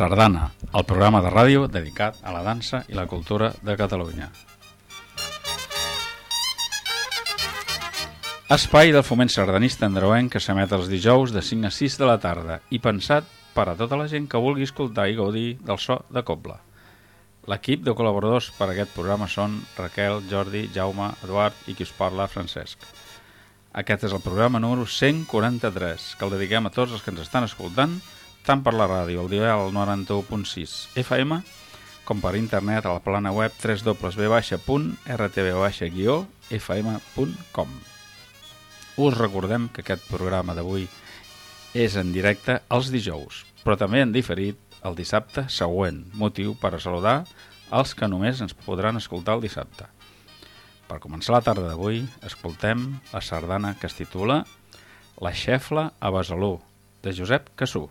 Sardana, el programa de ràdio dedicat a la dansa i la cultura de Catalunya. Espai del foment sardanista andreuenc que s'emet els dijous de 5 a 6 de la tarda i pensat per a tota la gent que vulgui escoltar i gaudir del so de Cobla. L'equip de col·laboradors per a aquest programa són Raquel, Jordi, Jaume, Eduard i qui us parla, Francesc. Aquest és el programa número 143, que el dediquem a tots els que ens estan escoltant tant per la ràdio, al dial 91.6 FM, com per internet a la plana web www.rtv-fm.com. Us recordem que aquest programa d'avui és en directe els dijous, però també en diferit el dissabte següent, motiu per a saludar els que només ens podran escoltar el dissabte. Per començar la tarda d'avui, escoltem la sardana que es titula La xefla a Besalú, de Josep Cassú.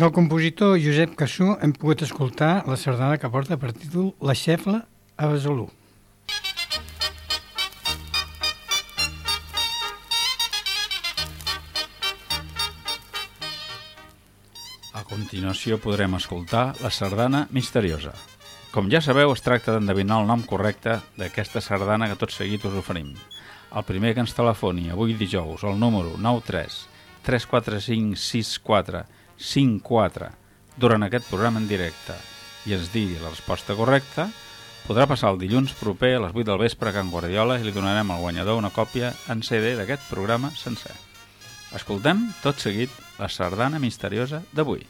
Del compositor Josep Cassú hem pogut escoltar la sardana que porta per títol La xefla a Besalú. A continuació podrem escoltar la sardana misteriosa. Com ja sabeu, es tracta d'endevinar el nom correcte d'aquesta sardana que tot seguit us oferim. El primer que ens telefoni avui dijous al número 93 34564 54 durant aquest programa en directe i ens digui la resposta correcta, podrà passar el dilluns proper a les 8 del vespre a Can Guardiola i li donarem al guanyador una còpia en CD d'aquest programa sencer. Escoltem tot seguit la sardana misteriosa d'avui.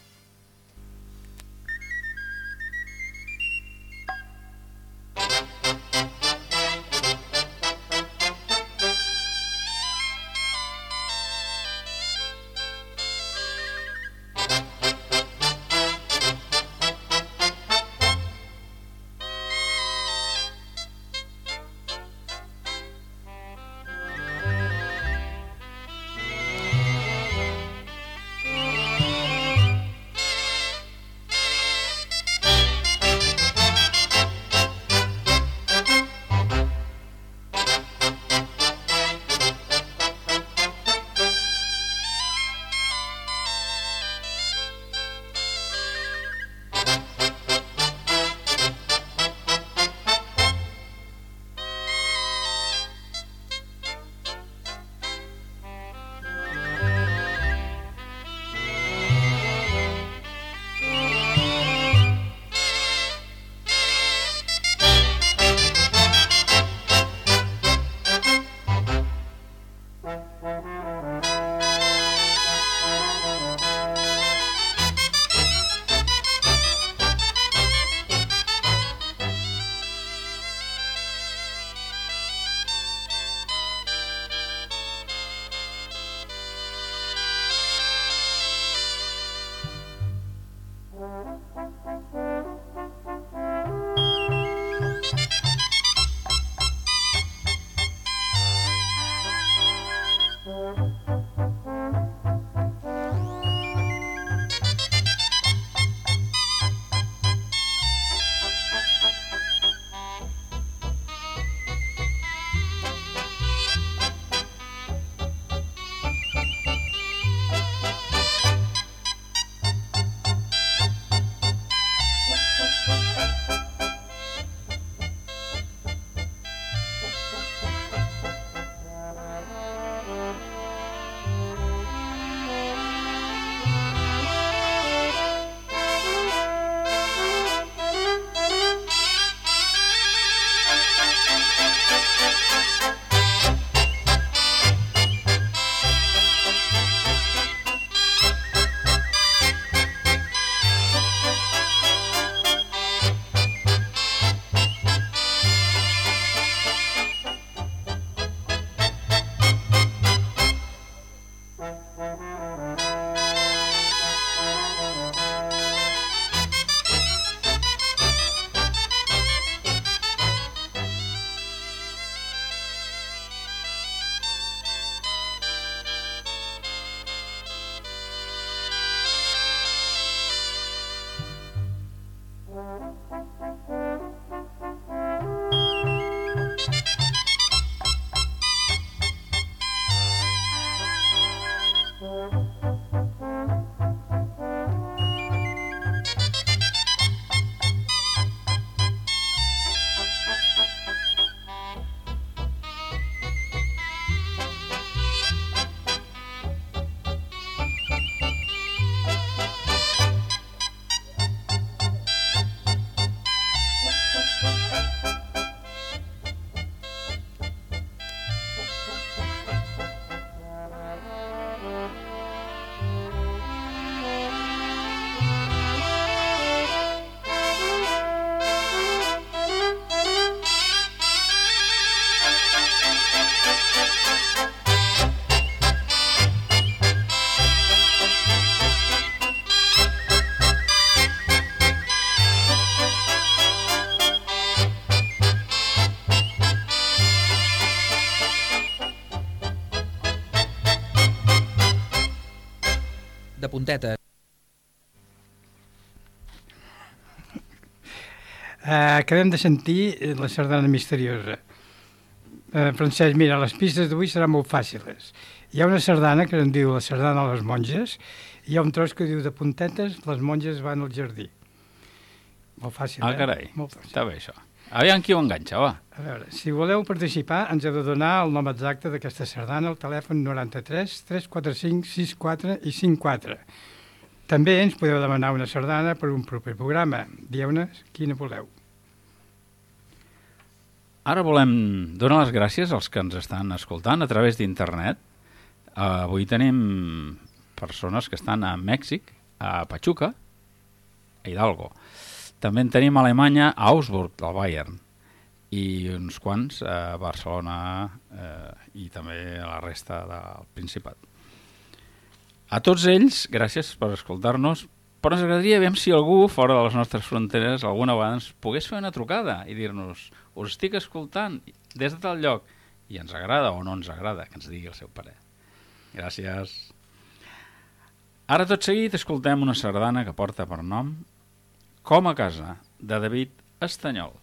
Acabem de sentir eh, la sardana misteriosa. Uh, Francesc, mira, les pistes d'avui seran molt fàcils. Hi ha una sardana que en diu la sardana a les monges, hi ha un tros que diu de puntetes, les monges van al jardí. Molt fàcil, Ah, eh? carai, Molt fàcil. està bé això. Aviam qui ho enganxa, va. A veure, si voleu participar, ens heu de donar el nom exacte d'aquesta sardana al telèfon 93 345 64 i 54. També ens podeu demanar una sardana per un proper programa. Dieu-ne quina voleu. Ara volem donar les gràcies als que ens estan escoltant a través d'internet. Uh, avui tenim persones que estan a Mèxic, a Pachuca, a Hidalgo. També en tenim a Alemanya, a Augsburg, del Bayern, i uns quants a Barcelona eh, i també a la resta del Principat. A tots ells, gràcies per escoltar-nos, però ens agradaria veure si algú fora de les nostres fronteres alguna vegada ens pogués fer una trucada i dir-nos us estic escoltant des de tal lloc i ens agrada o no ens agrada que ens digui el seu parer. Gràcies. Ara tot seguit escoltem una sardana que porta per nom Com a casa, de David Estanyol.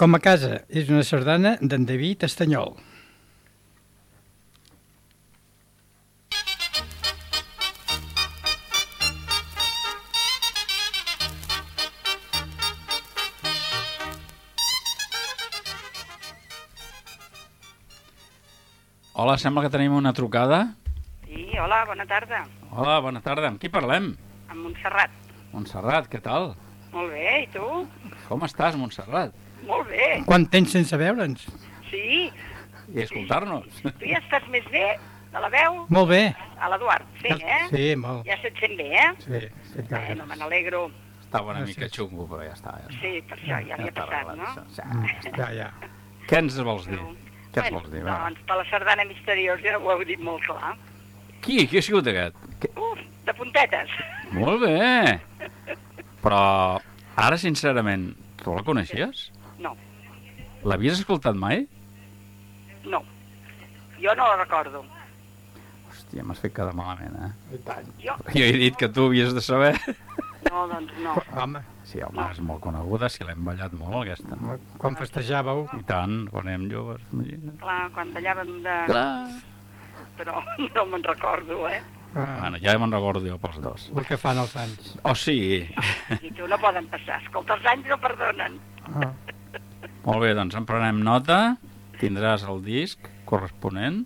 Com a casa és una sardana d'en David Estanyol. Hola, sembla que tenim una trucada. Sí, hola, bona tarda. Hola, bona tarda. Amb qui parlem? Amb Montserrat. Montserrat, què tal? Molt bé, i tu? Com estàs, Montserrat? Molt bé. Quant temps sense veure'ns? Sí, I escoltar-nos. tu ja estàs més bé de la veu Molt bé. a l'Eduard. Sí, eh? Sí, molt. Ja se't sent bé, eh? Sí, sí, Bueno, me n'alegro. Estava una mica xungo, però ja està. Ja. Sí, per això ja li ha està passat, no? Sí. Mm, Ja, ja. Què ens vols dir? Què ens Bueno, vols dir? Va. doncs, per la sardana misteriosa ja ho heu dit molt clar. Qui? Qui ha sigut aquest? Que... Uf, de puntetes. Molt bé! Però, ara, sincerament, tu la coneixies? No, L'havies escoltat mai? no. Jo no la recordo. Hòstia, m'has fet quedar malament, eh? I tant. Jo, Jo he dit que tu havies de saber. no, doncs no. Home, Sí, home, és molt coneguda, si l'hem ballat molt, aquesta. quan festejàveu... I tant, quan érem joves, imagina't. Clar, quan ballàvem de... Clar. Però no me'n recordo, eh? Ah, Bueno, ja me'n recordo jo pels dos. el que fan els anys. O sí. I tu no poden passar. Escolta, els anys no perdonen. Ah, Molt bé, doncs en prenem nota. Tindràs el disc corresponent.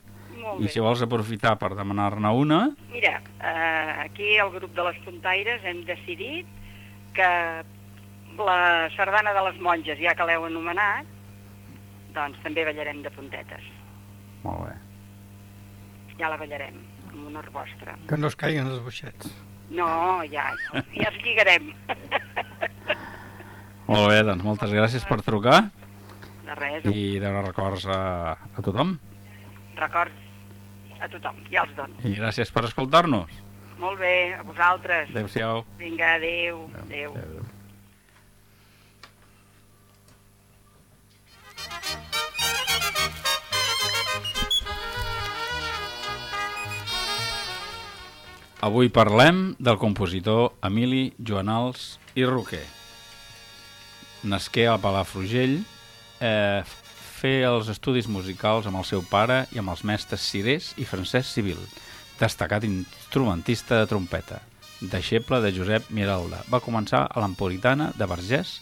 I si vols aprofitar per demanar-ne una, Mira, eh, aquí al grup de les Puntaires hem decidit que la sardana de les monges, ja que l'heu anomenat, doncs també ballarem de puntetes. molt bé. Ja la ballarem, amb honor vostre. que no es caiguen els boixets. No, ja, ja es lligarem. Molt bé, doncs moltes gràcies per trucar De res, i de records a, a tothom. records a tothom, ja els dono. I gràcies per escoltar-nos. Molt bé, a vosaltres. Adéu-siau. Vinga, adéu, adéu. Adéu. Avui parlem del compositor Emili Joanals i Roquer. Nasqué a Palafrugell, eh, fer els estudis musicals amb el seu pare i amb els mestres Cirés i Francesc Civil, destacat instrumentista de trompeta, deixeble de Josep Miralda. Va començar a l'Emporitana de Vergès,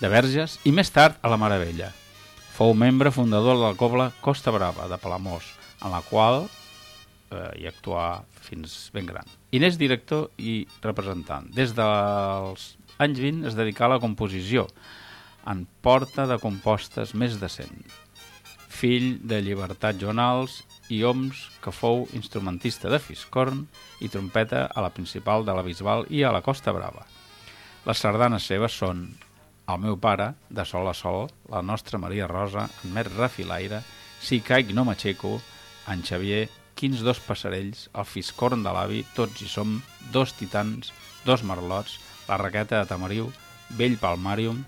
de Verges i més tard a la Maravella. Fou membre fundador de la cobla Costa Brava de Palamós, en la qual eh, hi actuà fins ben gran. I n'és director i representant. Des dels anys 20 es dedicà a la composició, en porta de compostes més de 100. Fill de Llibertat Jonals i Oms, que fou instrumentista de fiscorn i trompeta a la principal de la Bisbal i a la Costa Brava. Les sardanes seves són El meu pare, de sol a sol, la nostra Maria Rosa, en Mer Refilaire, Si caic no m'aixeco, en Xavier, Quins dos passarells, el fiscorn de l'avi, Tots hi som, Dos titans, Dos merlots, La raqueta de Tamariu, Vell palmàrium,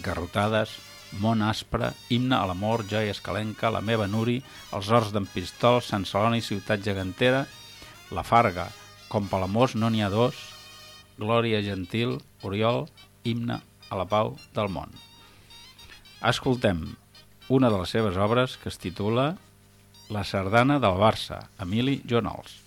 Garrotades, Món aspre, Himne a l'amor, Joia escalenca, La meva Nuri, Els horts d'en Pistol, Sant Celoni, Ciutat gegantera, La Farga, Com Palamós no n'hi ha dos, Glòria gentil, Oriol, Himne a la pau del món. Escoltem una de les seves obres que es titula La sardana del Barça, Emili Joanols.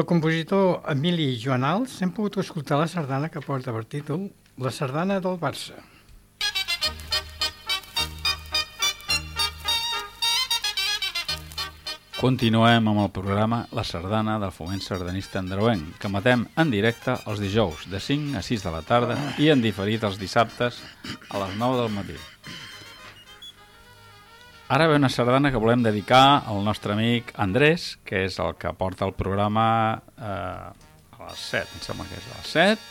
Del compositor Emili Joanals hem pogut escoltar la sardana que porta per títol La sardana del Barça. Continuem amb el programa La Sardana del Foment Sardanista Andreuenc, que matem en directe els dijous de 5 a 6 de la tarda i en diferit els dissabtes a les 9 del matí. Ara ve una sardana que volem dedicar al nostre amic Andrés, que és el que porta el programa eh, a les 7, em sembla que és a les 7.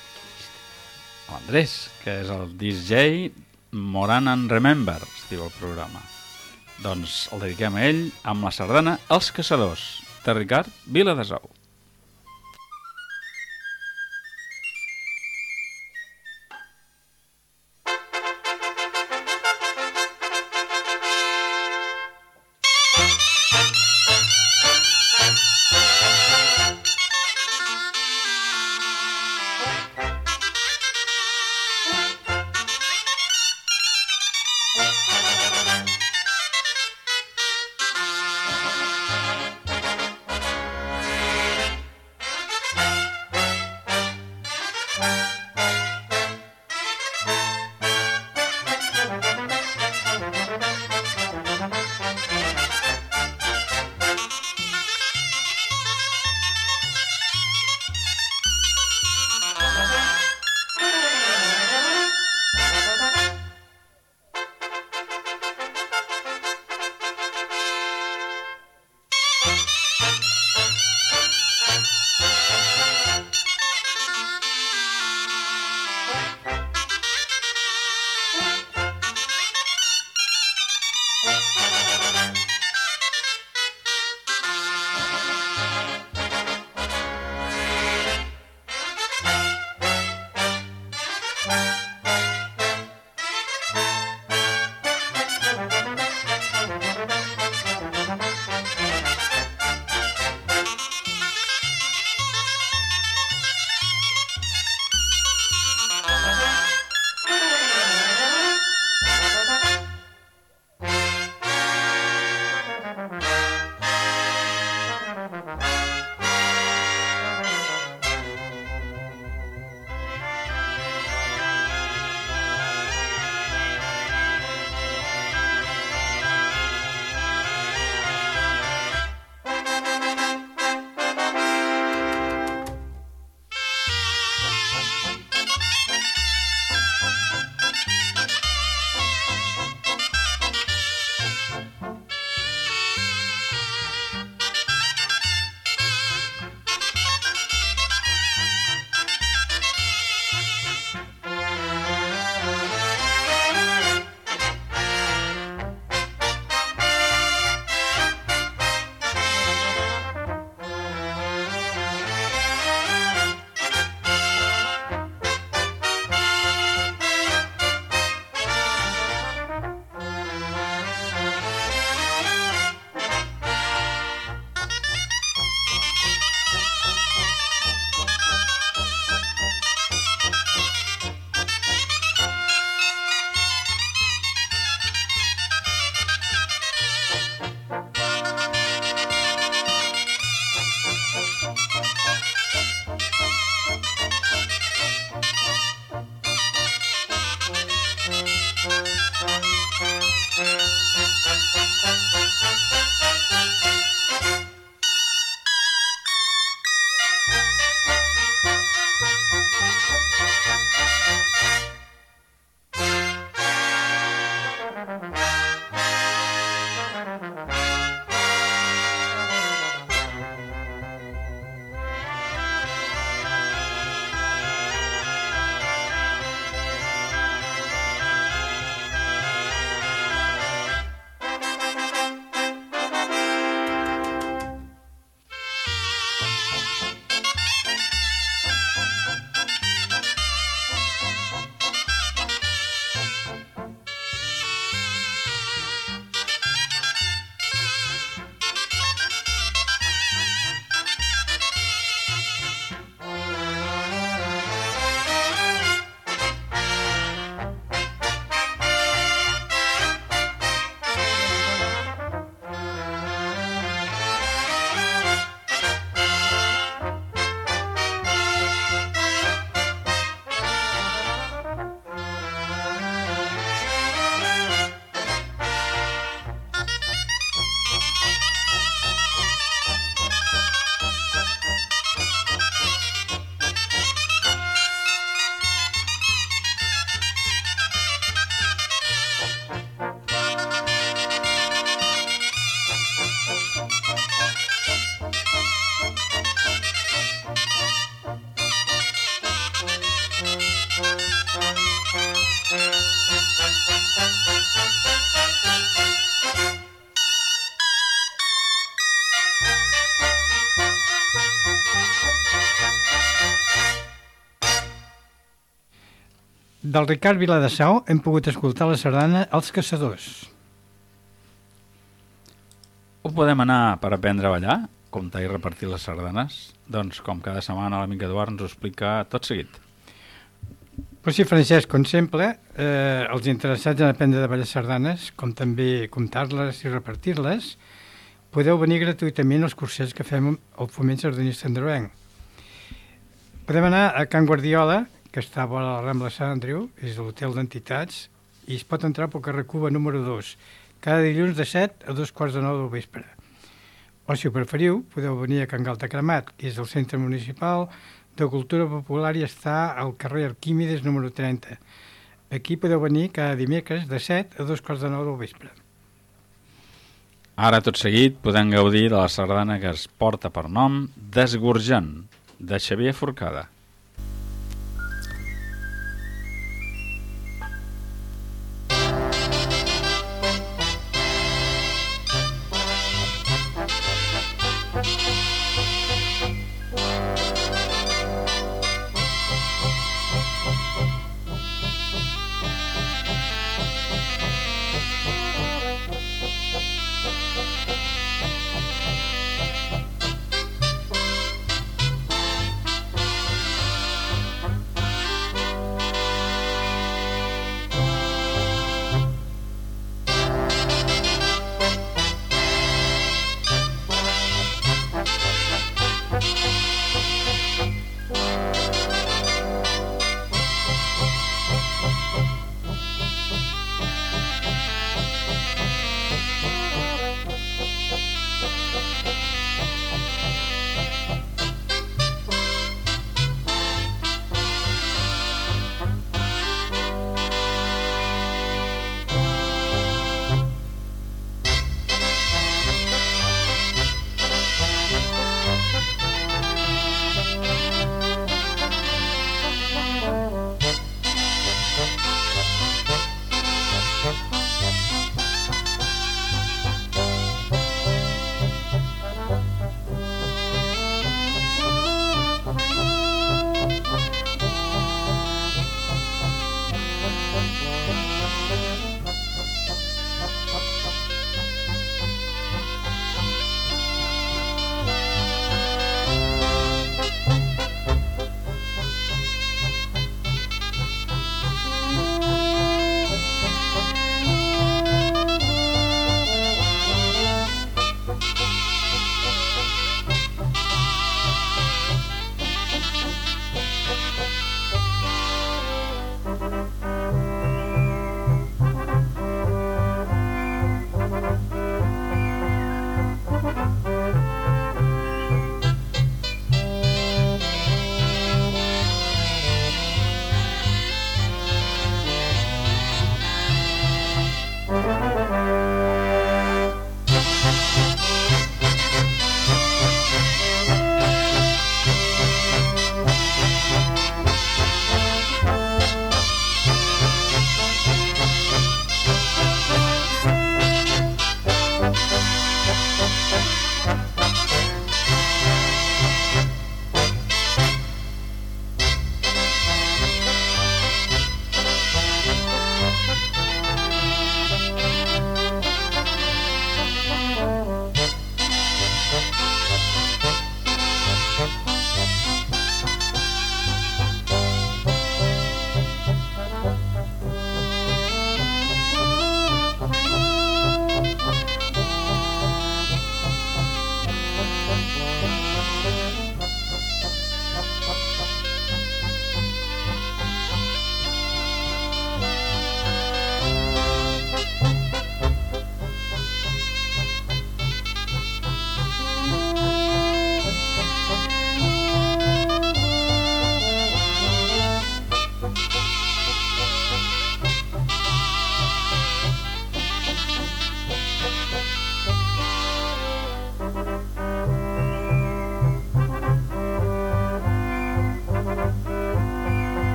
L'Andrés, que és el DJ Moran and Remember, es diu el programa. Doncs el dediquem a ell amb la sardana Els Caçadors, de Ricard Viladesau. Del Ricard Viladasau hem pogut escoltar la sardana Els Caçadors. On podem anar per aprendre a ballar, comptar i repartir les sardanes? Doncs, com cada setmana, l'amic Eduard ens ho explica tot seguit. Pues sí, Francesc, com sempre, eh, els interessats en aprendre de ballar sardanes, com també comptar-les i repartir-les, podeu venir gratuïtament als cursets que fem al Foment Sardanista Androvenc. Podem anar a Can Guardiola, que està a la Rambla Sant Andreu, és l'hotel d'entitats, i es pot entrar pel carrer Cuba número 2, cada dilluns de 7 a dos quarts de 9 del vespre. O, si ho preferiu, podeu venir a Can Galta Cremat, que és el centre municipal de cultura popular i està al carrer Arquímedes número 30. Aquí podeu venir cada dimecres de 7 a dos quarts de 9 del vespre. Ara, tot seguit, podem gaudir de la sardana que es porta per nom Desgorjant, de Xavier Forcada.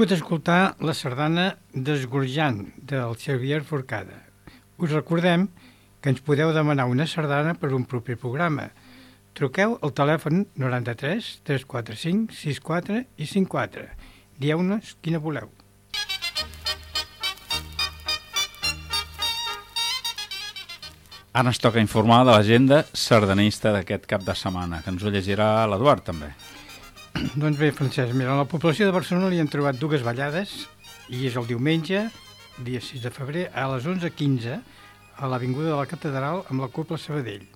Pogut escoltar la sardana Desgorjant del Xavier Forcada. Us recordem que ens podeu demanar una sardana per un proper programa. Truqueu al telèfon 93 345 64 i 54. Dieu-nos quina voleu. Ara ens toca informar de l'agenda sardanista d'aquest cap de setmana, que ens ho llegirà l'Eduard també. Doncs bé, Francesc, mira, a la població de Barcelona li han trobat dues ballades i és el diumenge, dia 6 de febrer, a les 11.15 a l'Avinguda de la Catedral amb la Copla Sabadell.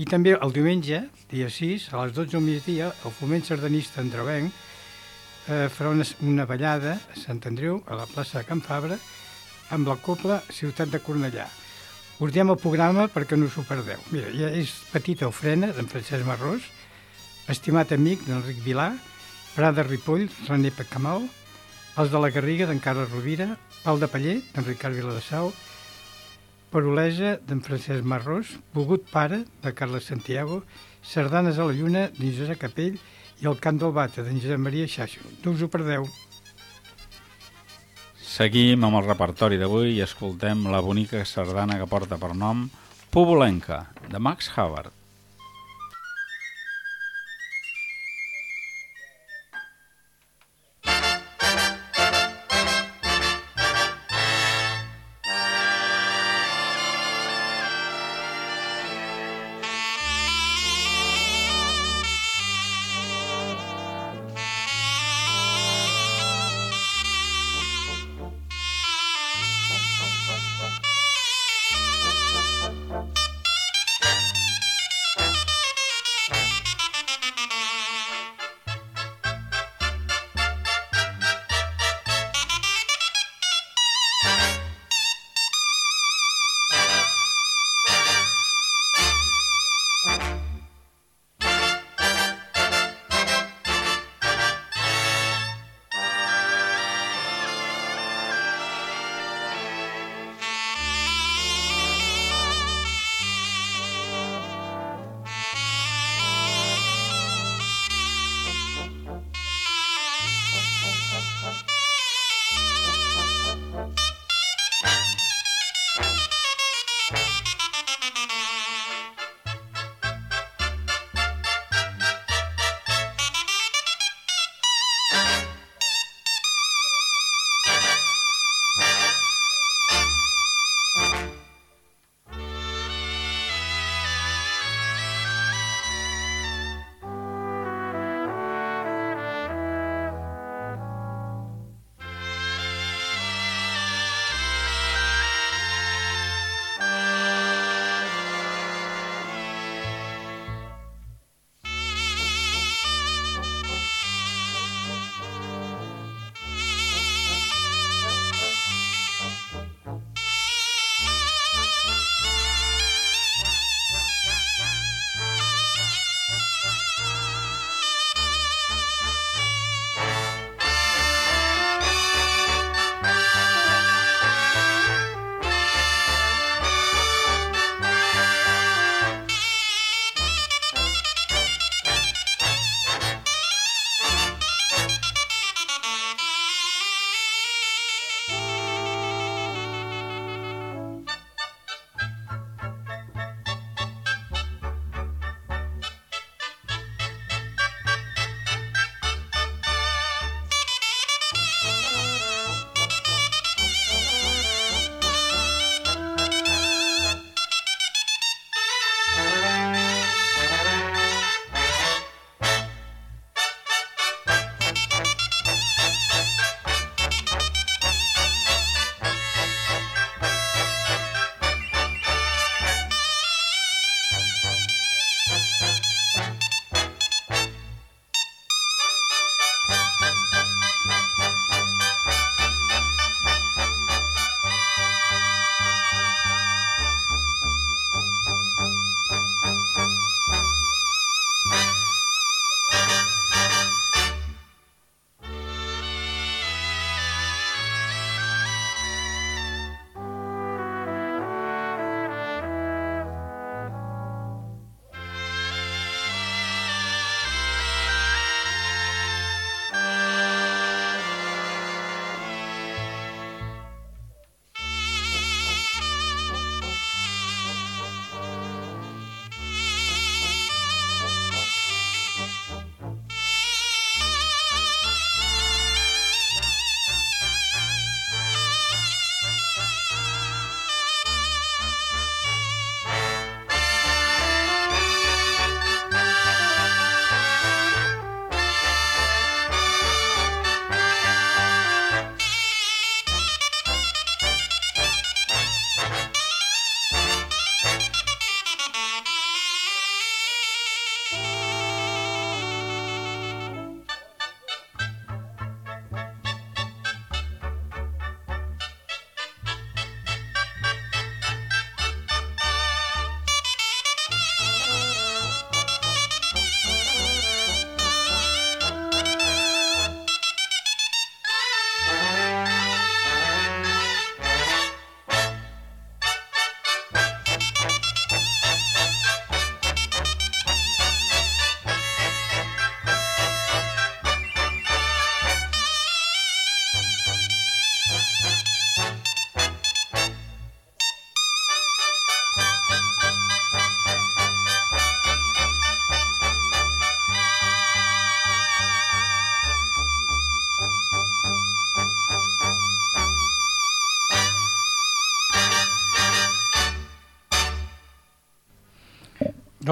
I també el diumenge, dia 6, a les 12 del migdia, el foment sardanista andreuenc eh, farà una, una ballada a Sant Andreu, a la plaça de Can Fabra, amb la Copla Ciutat de Cornellà. Us el programa perquè no us ho perdeu. Mira, ja és Petita Ofrena, d'en Francesc Marrós, Estimat amic d'Enric Vilà, Prada Ripoll, René Pecamal, Els de la Garriga, d'en Carles Rovira, Pal de Paller, d'en Ricard Viladasau, Perolesa, d'en Francesc Marrós, Bogut Pare, de Carles Santiago, Sardanes a la Lluna, d'en Josep Capell i El Cant del Bata, d'en Josep Maria Xaixo. No us ho perdeu. Seguim amb el repertori d'avui i escoltem la bonica sardana que porta per nom Pobolenca, de Max Havard.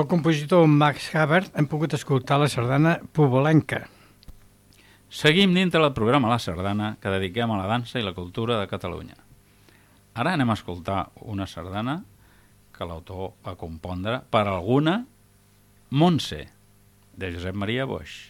Del compositor Max Havert hem pogut escoltar la sardana Pobolenca. Seguim dintre del programa La Sardana que dediquem a la dansa i la cultura de Catalunya. Ara anem a escoltar una sardana que l'autor va compondre per alguna Montse, de Josep Maria Boix.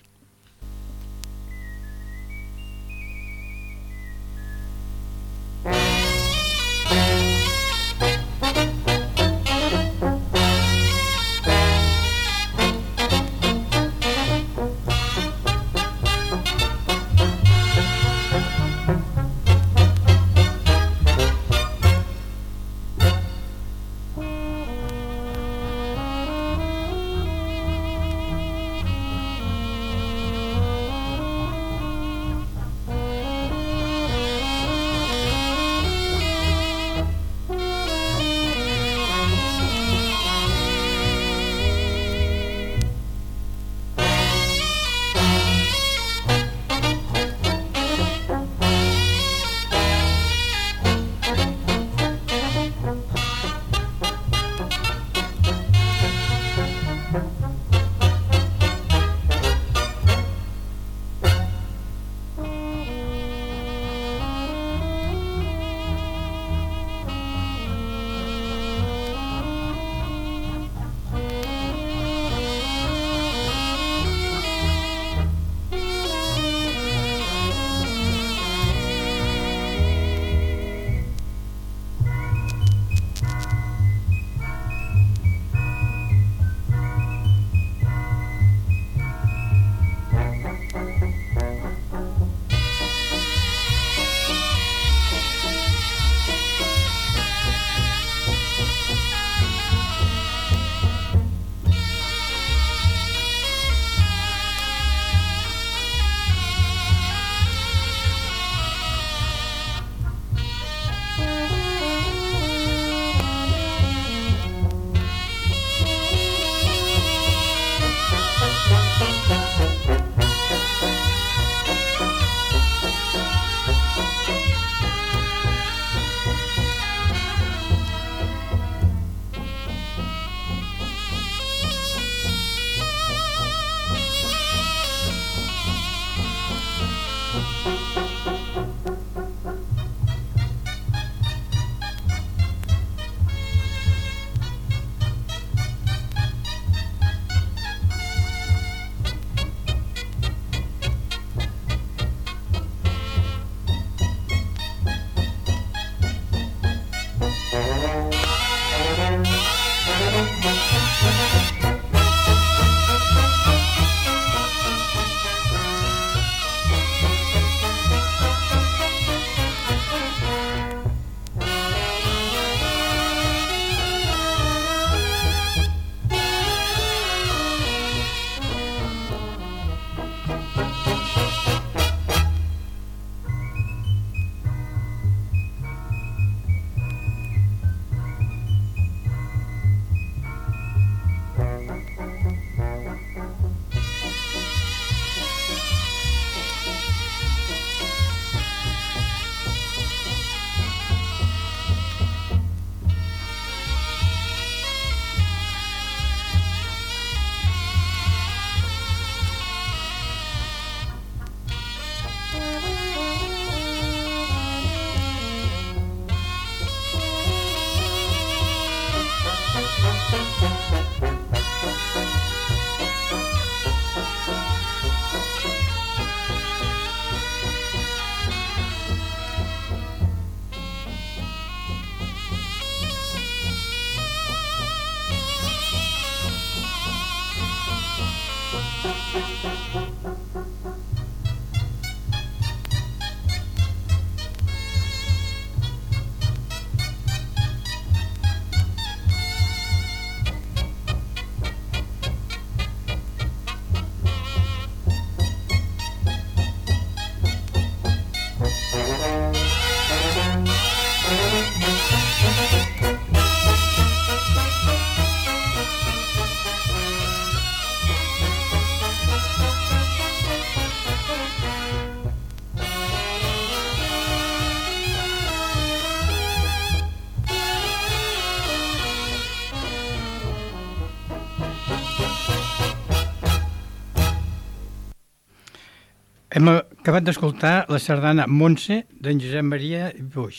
Hem acabat d'escoltar la sardana Montse d'en Josep Maria Boix.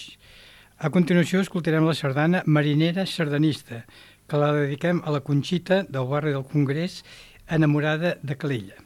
A continuació escoltarem la sardana Marinera Sardanista, que la dediquem a la Conxita del barri del Congrés, enamorada de Calella.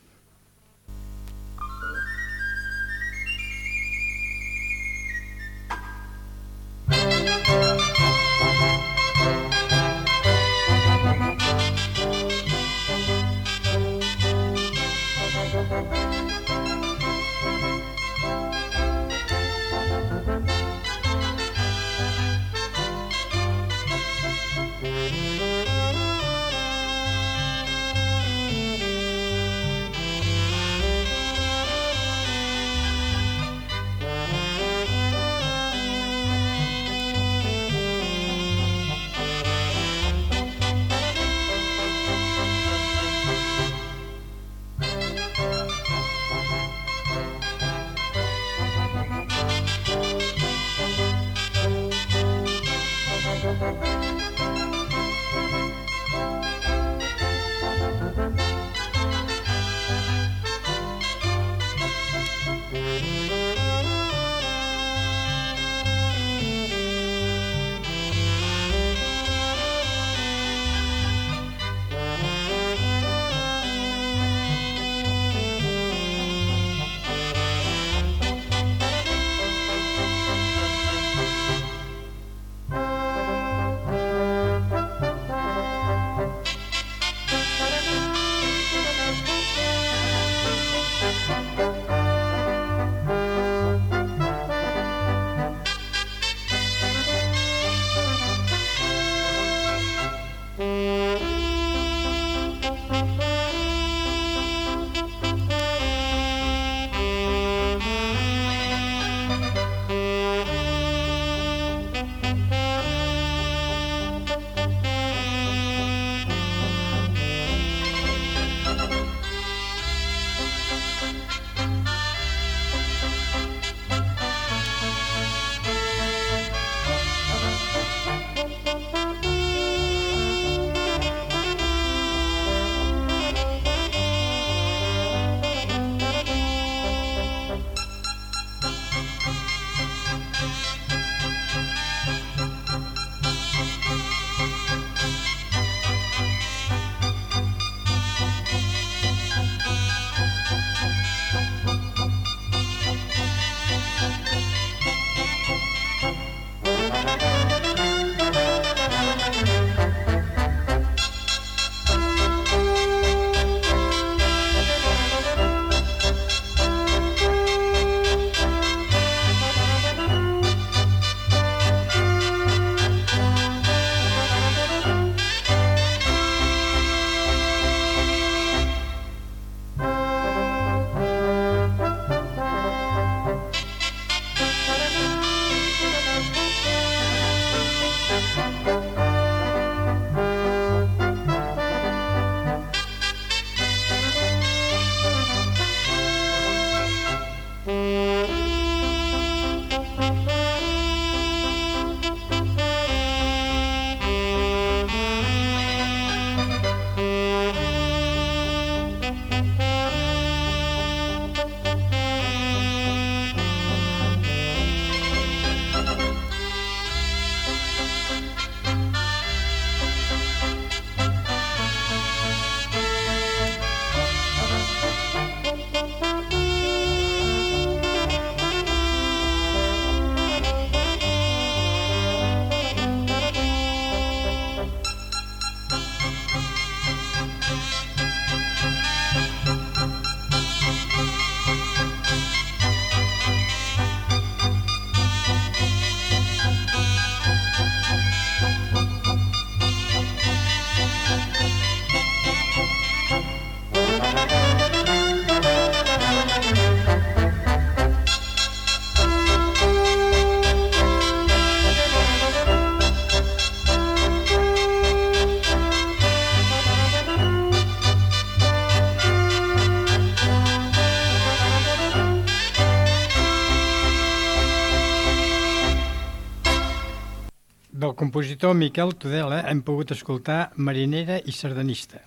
Compositor Miquel Tudela hem pogut escoltar Marinera i Sardanista.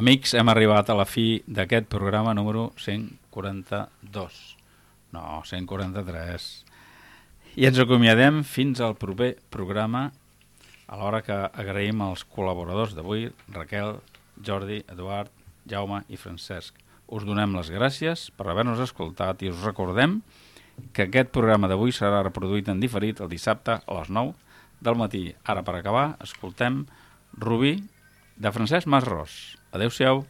Amics, hem arribat a la fi d'aquest programa número 142. No, 143. I ens acomiadem fins al proper programa, a l'hora que agraïm als col·laboradors d'avui, Raquel, Jordi, Eduard, Jaume i Francesc. Us donem les gràcies per haver-nos escoltat i us recordem que aquest programa d'avui serà reproduït en diferit el dissabte a les 9 del matí. Ara, per acabar, escoltem Rubí, de Francesc Masros. Adéu-siau.